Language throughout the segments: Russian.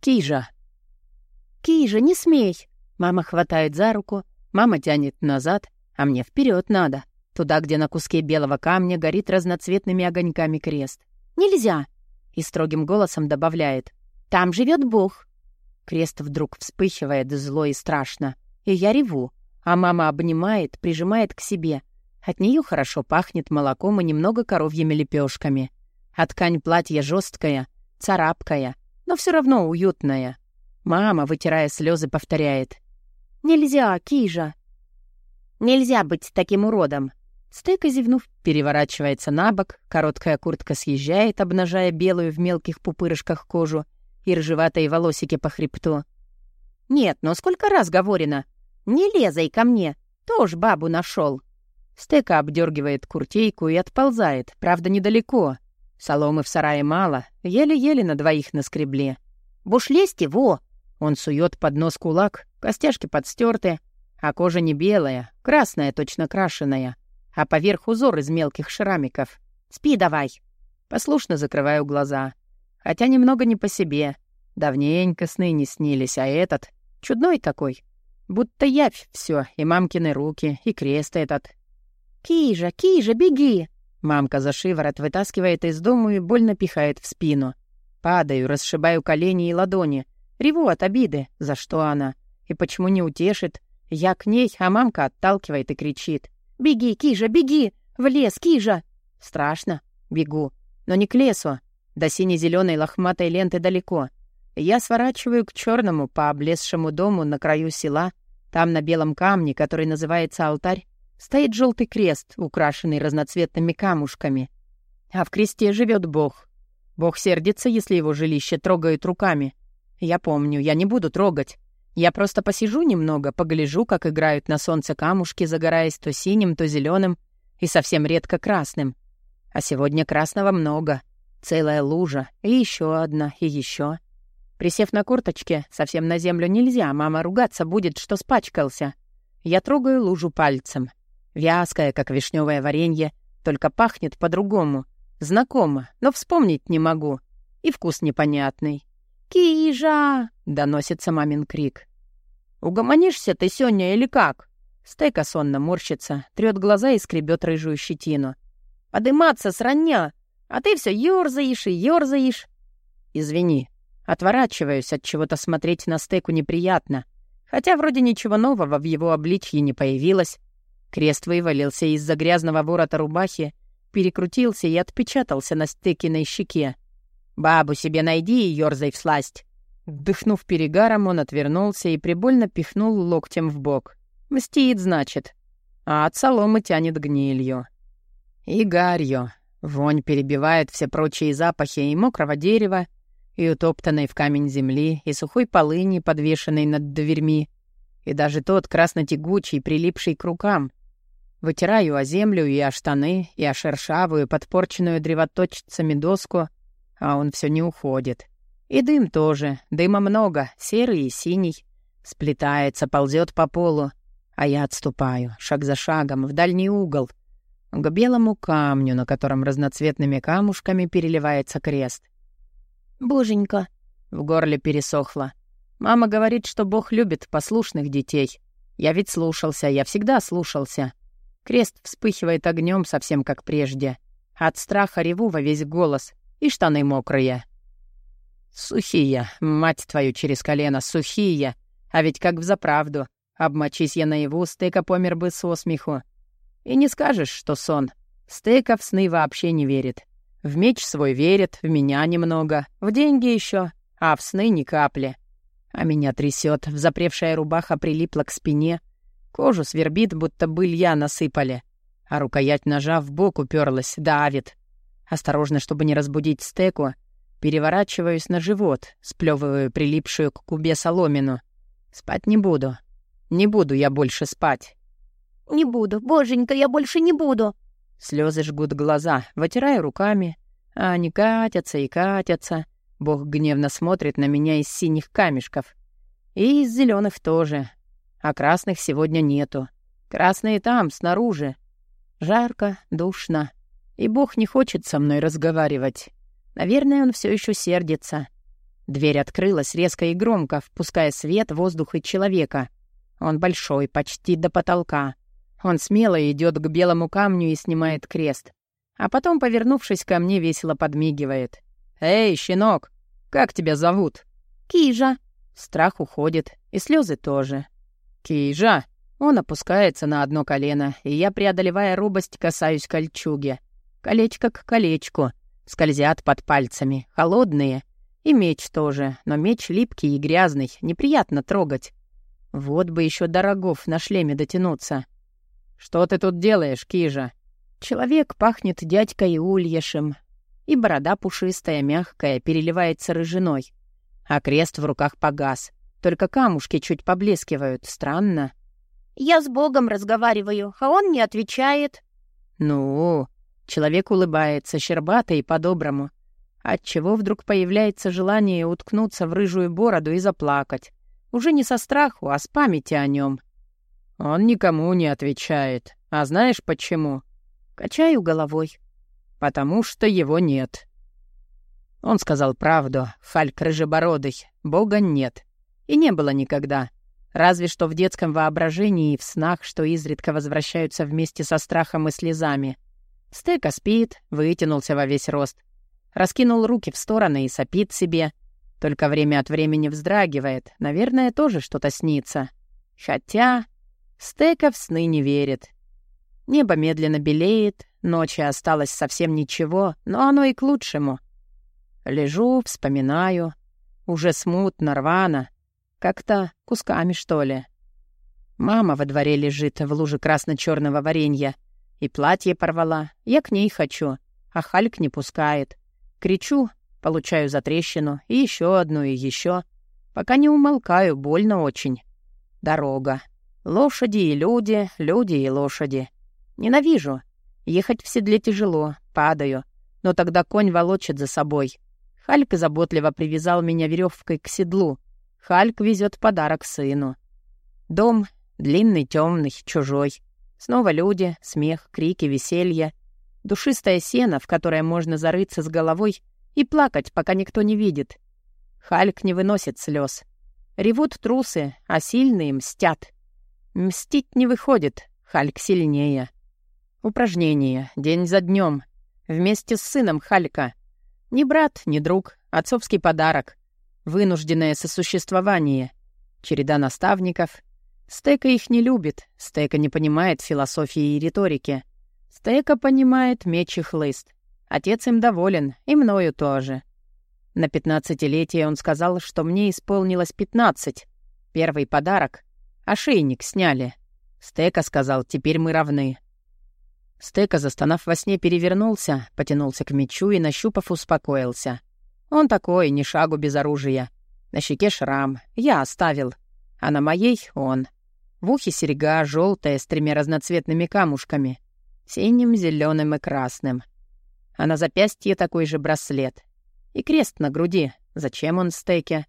Кижа. Кижа, не смей. Мама хватает за руку, мама тянет назад, а мне вперед надо. Туда, где на куске белого камня горит разноцветными огоньками крест. Нельзя. И строгим голосом добавляет. Там живет Бог. Крест вдруг вспыхивает зло и страшно. И я реву, а мама обнимает, прижимает к себе. От нее хорошо пахнет молоком и немного коровьими лепешками. А ткань платья жесткая, царапкая, но все равно уютная. Мама, вытирая слезы, повторяет. «Нельзя, Кижа!» «Нельзя быть таким уродом!» Стека, зевнув, переворачивается на бок, короткая куртка съезжает, обнажая белую в мелких пупырышках кожу и ржеватые волосики по хребту. «Нет, но сколько раз говорено! Не лезай ко мне! Тоже бабу нашел. Стека обдергивает куртейку и отползает, правда, недалеко. Соломы в сарае мало, еле-еле на двоих наскребли. «Буш лезьте, во!» Он сует под нос кулак, костяшки подстерты, а кожа не белая, красная, точно крашеная, а поверх узор из мелких шрамиков. «Спи давай!» Послушно закрываю глаза. Хотя немного не по себе. Давненько сны не снились, а этот — чудной такой. Будто явь все, и мамкины руки, и крест этот. «Кижа, Кижа, беги!» Мамка за шиворот вытаскивает из дому и больно пихает в спину. Падаю, расшибаю колени и ладони. Реву от обиды, за что она. И почему не утешит. Я к ней, а мамка отталкивает и кричит. «Беги, Кижа, беги! В лес, Кижа!» Страшно. Бегу. Но не к лесу. До сине-зеленой лохматой ленты далеко. Я сворачиваю к черному по облезшему дому на краю села. Там на белом камне, который называется алтарь, стоит желтый крест, украшенный разноцветными камушками. А в кресте живет Бог. Бог сердится, если его жилище трогают руками. Я помню, я не буду трогать. Я просто посижу немного, погляжу, как играют на солнце камушки, загораясь то синим, то зеленым и совсем редко красным. А сегодня красного много. Целая лужа, и еще одна, и еще. Присев на курточке, совсем на землю нельзя, мама ругаться будет, что спачкался. Я трогаю лужу пальцем. Вязкая, как вишневое варенье, только пахнет по-другому. Знакомо, но вспомнить не могу. И вкус непонятный. «Кижа!» — доносится мамин крик. «Угомонишься ты сегодня или как?» Стейка сонно морщится, трёт глаза и скребет рыжую щетину. «Подыматься сранья! А ты все ёрзаешь и ёрзаешь. Извини. Отворачиваюсь, от чего-то смотреть на стейку неприятно. Хотя вроде ничего нового в его обличье не появилось. Крест вывалился из-за грязного ворота рубахи, перекрутился и отпечатался на стекиной щеке. «Бабу себе найди и ёрзай всласть!» Вдыхнув перегаром, он отвернулся и прибольно пихнул локтем в бок. «Мстит, значит. А от соломы тянет гнилью. И гарью. Вонь перебивает все прочие запахи и мокрого дерева, и утоптанной в камень земли, и сухой полыни, подвешенной над дверьми, и даже тот красно-тягучий, прилипший к рукам. Вытираю о землю и о штаны, и о шершавую, подпорченную древоточцами доску, а он все не уходит. И дым тоже, дыма много, серый и синий. Сплетается, ползет по полу, а я отступаю, шаг за шагом, в дальний угол, к белому камню, на котором разноцветными камушками переливается крест. «Боженька!» — в горле пересохло. «Мама говорит, что Бог любит послушных детей. Я ведь слушался, я всегда слушался. Крест вспыхивает огнем совсем как прежде. От страха реву во весь голос, и штаны мокрые. Сухие, мать твою, через колено, сухие. А ведь как взаправду. Обмочись я наяву, стыка помер бы со смеху. И не скажешь, что сон. Стейка в сны вообще не верит. В меч свой верит, в меня немного, в деньги еще, а в сны ни капли. А меня трясет, взапревшая рубаха прилипла к спине, кожу свербит, будто былья насыпали, а рукоять ножа в бок уперлась, давит. Осторожно, чтобы не разбудить стеку, переворачиваюсь на живот, сплевываю прилипшую к кубе соломину. Спать не буду. Не буду я больше спать. «Не буду, боженька, я больше не буду!» Слезы жгут глаза, вытираю руками, а они катятся и катятся. Бог гневно смотрит на меня из синих камешков. И из зеленых тоже. А красных сегодня нету. Красные там, снаружи. Жарко, душно. И Бог не хочет со мной разговаривать. Наверное, он все еще сердится. Дверь открылась резко и громко, впуская свет, воздух и человека. Он большой, почти до потолка. Он смело идет к белому камню и снимает крест. А потом, повернувшись ко мне, весело подмигивает. «Эй, щенок, как тебя зовут?» «Кижа». Страх уходит, и слезы тоже. «Кижа!» Он опускается на одно колено, и я, преодолевая робость, касаюсь кольчуги. Колечко к колечку. Скользят под пальцами, холодные. И меч тоже, но меч липкий и грязный, неприятно трогать. Вот бы еще до рогов на шлеме дотянуться. «Что ты тут делаешь, Кижа?» Человек пахнет дядькой Ульяшем, и борода пушистая, мягкая, переливается рыжиной. А крест в руках погас. Только камушки чуть поблескивают. Странно. «Я с Богом разговариваю, а он не отвечает». «Ну...» Человек улыбается, щербато и по-доброму. Отчего вдруг появляется желание уткнуться в рыжую бороду и заплакать? Уже не со страху, а с памяти о нем. Он никому не отвечает. А знаешь почему? Качаю головой. Потому что его нет. Он сказал правду. Хальк рыжебородый. Бога нет. И не было никогда. Разве что в детском воображении и в снах, что изредка возвращаются вместе со страхом и слезами. Стека спит, вытянулся во весь рост. Раскинул руки в стороны и сопит себе. Только время от времени вздрагивает. Наверное, тоже что-то снится. Хотя... Стека в сны не верит. Небо медленно белеет, ночи осталось совсем ничего, но оно и к лучшему. Лежу, вспоминаю. Уже смутно, рвано. Как-то кусками, что ли. Мама во дворе лежит в луже красно черного варенья. И платье порвала. Я к ней хочу. А Хальк не пускает. Кричу, получаю затрещину. И еще одну, и еще. Пока не умолкаю, больно очень. Дорога. Лошади и люди, люди и лошади. Ненавижу. Ехать в седле тяжело, падаю. Но тогда конь волочит за собой. Хальк заботливо привязал меня веревкой к седлу. Хальк везет подарок сыну. Дом длинный, темный, чужой. Снова люди, смех, крики, веселье. Душистое сено, в которое можно зарыться с головой и плакать, пока никто не видит. Хальк не выносит слез. Ревут трусы, а сильные мстят. Мстить не выходит, Хальк сильнее. Упражнение, день за днем. Вместе с сыном Халька. Ни брат, ни друг, отцовский подарок. Вынужденное сосуществование. Череда наставников. Стека их не любит, Стека не понимает философии и риторики. Стека понимает меч и хлыст. Отец им доволен, и мною тоже. На пятнадцатилетие он сказал, что мне исполнилось пятнадцать. Первый подарок. Ошейник сняли. Стека сказал, теперь мы равны. Стека, застонав во сне, перевернулся, потянулся к мечу и, нащупав, успокоился. Он такой, ни шагу без оружия. На щеке шрам. Я оставил. А на моей — он. В ухе серьга желтая с тремя разноцветными камушками. Синим, зеленым и красным. А на запястье такой же браслет. И крест на груди. Зачем он стеке?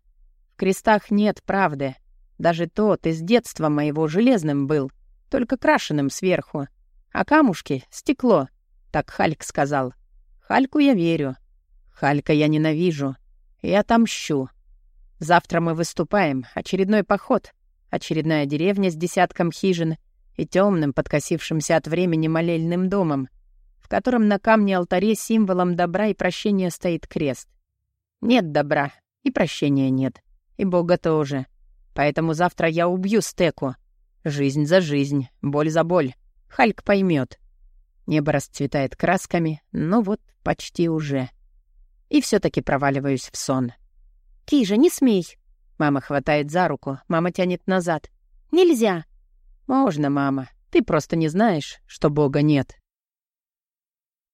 В крестах нет правды. Даже тот из детства моего железным был, только крашеным сверху. А камушки — стекло. Так Хальк сказал. Хальку я верю. Халька я ненавижу. И отомщу. Завтра мы выступаем. Очередной поход. Очередная деревня с десятком хижин и темным, подкосившимся от времени молельным домом, в котором на камне алтаре символом добра и прощения стоит крест. Нет добра, и прощения нет. И Бога тоже. Поэтому завтра я убью стеку. Жизнь за жизнь, боль за боль. Хальк поймет. Небо расцветает красками, но вот почти уже и все таки проваливаюсь в сон. «Кижа, не смей!» Мама хватает за руку, мама тянет назад. «Нельзя!» «Можно, мама. Ты просто не знаешь, что Бога нет».